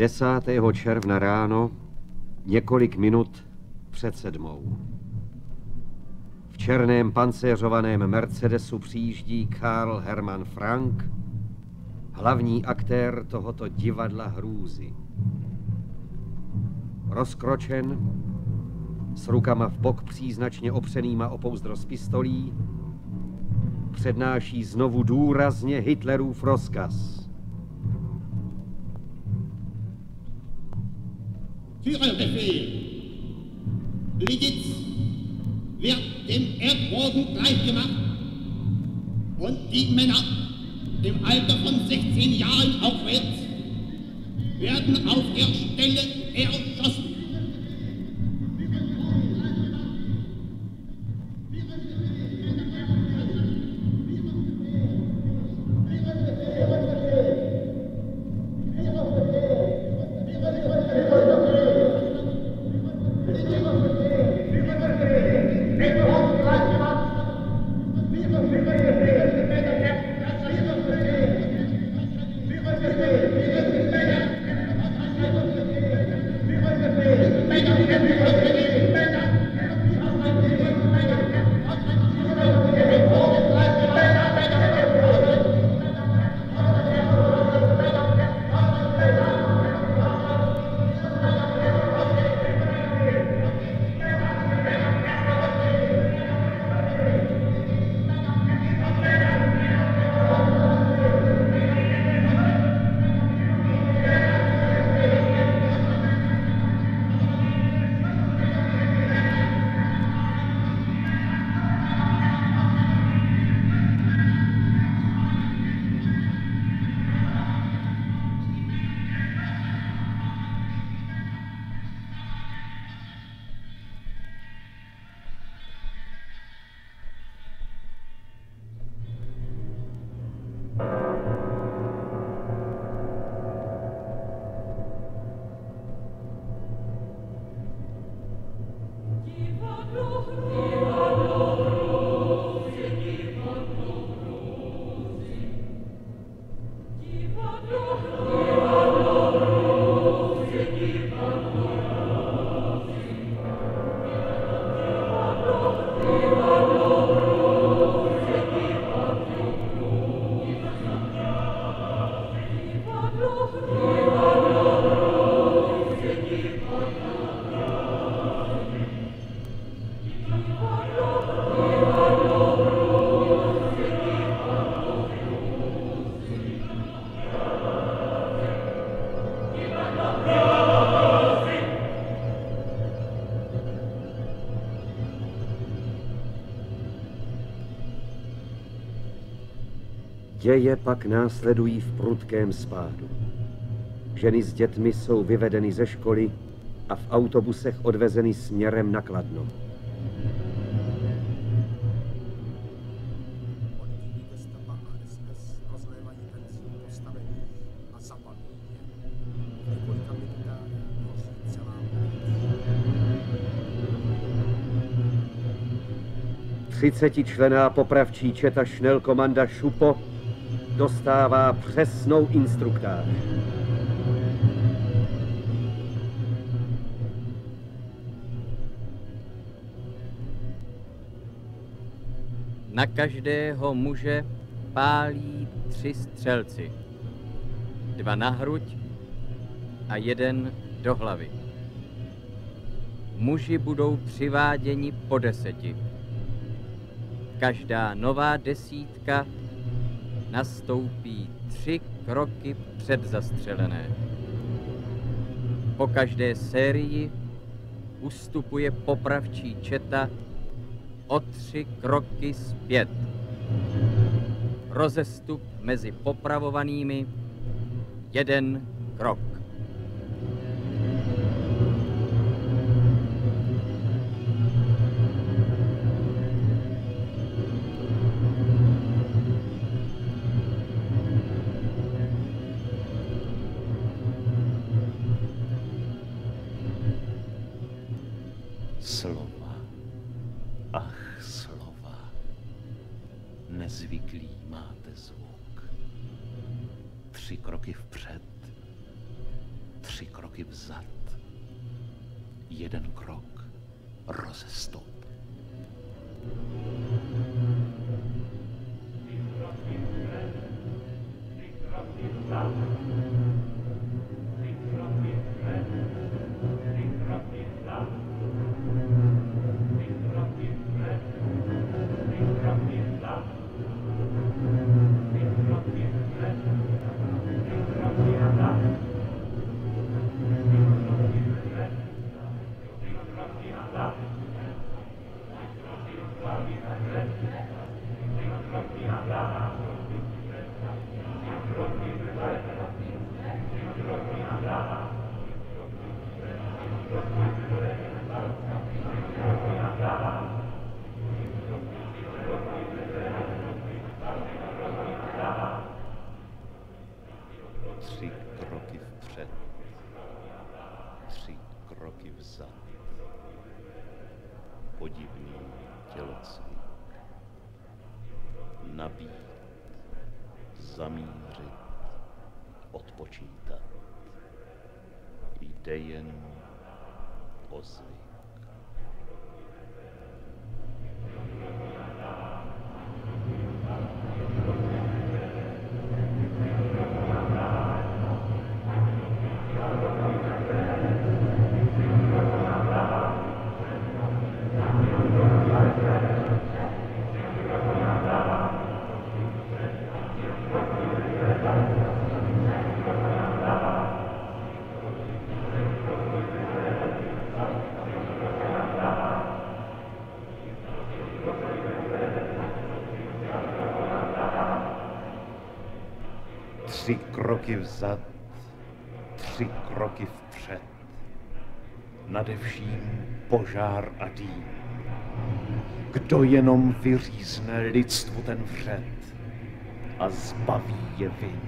10. června ráno, několik minut před sedmou. V černém pancéřovaném Mercedesu přijíždí Karl Hermann Frank, hlavní aktér tohoto divadla hrůzy. Rozkročen, s rukama v bok příznačně opřenýma o pouzdro z pistolí, přednáší znovu důrazně Hitlerův rozkaz. Führerbefehl. Liditz wird dem Erdboden gleichgemacht und die Männer im Alter von 16 Jahren aufwärts werden auf der Stelle erschossen. Děje pak následují v prudkém spádu. Ženy s dětmi jsou vyvedeny ze školy a v autobusech odvezeny směrem na Kladno. Třicetičlená popravčí četa Šnelkomanda Šupo dostává přesnou instruktáž. Na každého muže pálí tři střelci. Dva na hruď a jeden do hlavy. Muži budou přiváděni po deseti. Každá nová desítka nastoupí tři kroky před zastřelené. Po každé sérii ustupuje popravčí četa o tři kroky zpět. Rozestup mezi popravovanými jeden krok. Vpřed. Tři kroky vzad. Jeden krok rozestop. Tři Zamířit. Odpočítat. Jde jen o zvyk. Tři kroky vzad, tři kroky vpřed. Nade vším požár a dým. Kdo jenom vyřízne lidstvu ten vřed a zbaví je vin.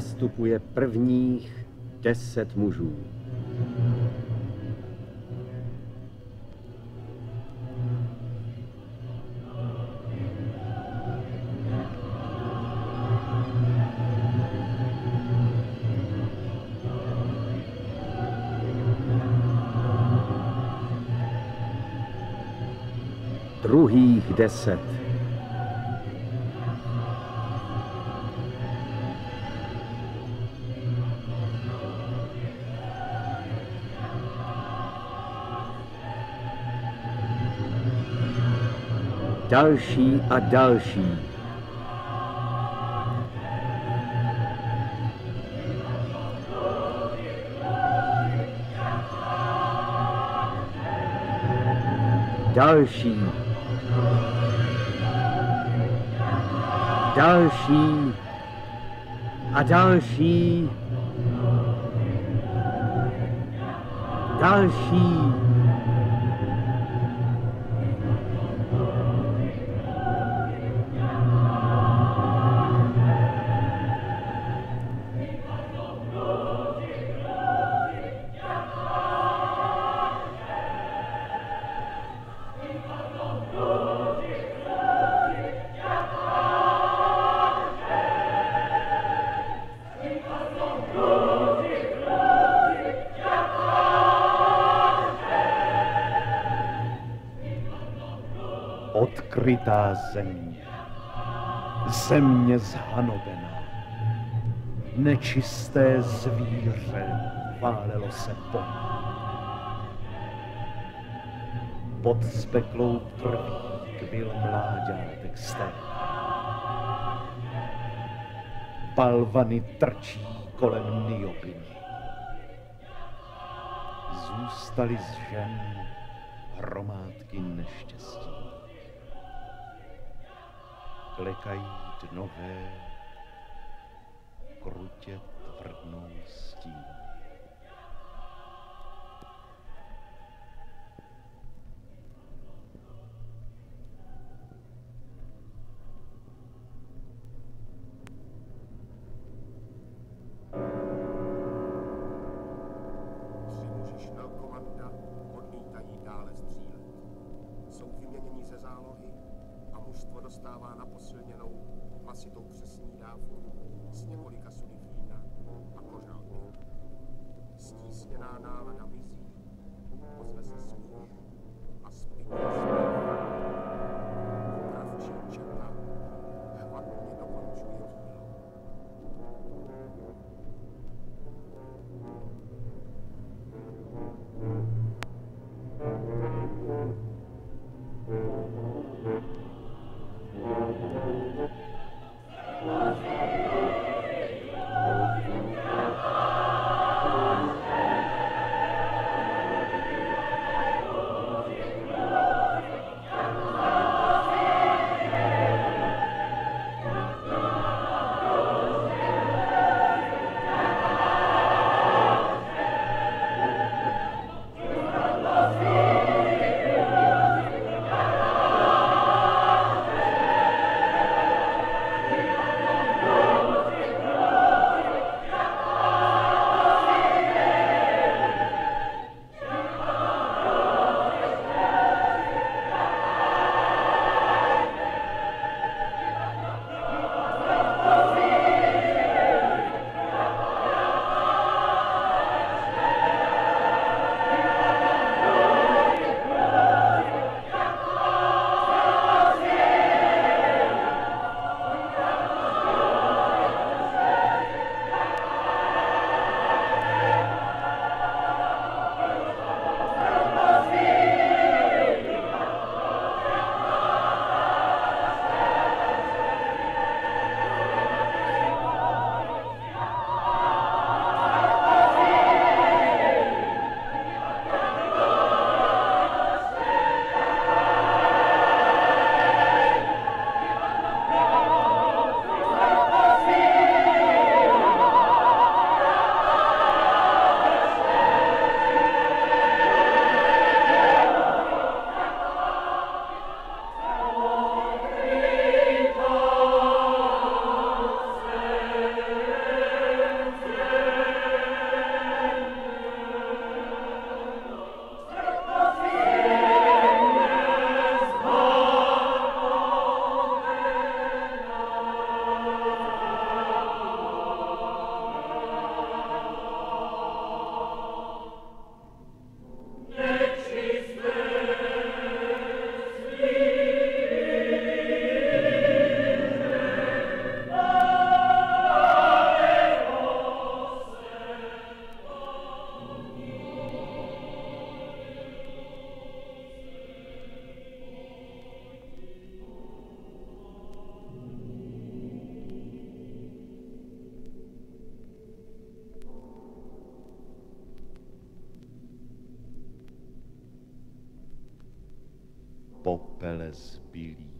Nastupuje prvních deset mužů. Druhých deset. Další a další. Další. Další. A. Další. Odkrytá země, země zhanobená, nečisté zvíře válelo se po. Pod speklou krví byl mláďátek sté. Balvany trčí kolem Niopiny. Zůstali z žen hromádky neštěstí. Klekají dnové, krutě tvrdnou stín. in our name and our BC. What's popele zbylý,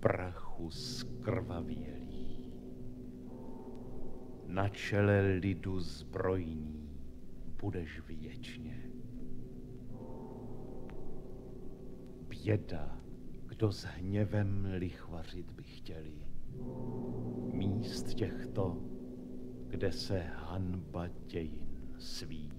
prachu skrvavělý, na čele lidu zbrojní budeš věčně. Běda, kdo s hněvem lichvařit by chtěli. Míst těchto, kde se hanba dějin svíjí.